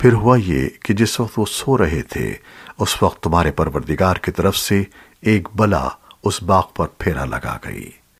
پھر ہوا یہ کہ جس وقت وہ سو رہے تھے، اس وقت تمہارے پروردگار کی طرف سے ایک بلا اس باغ پر پھیرا لگا گئی۔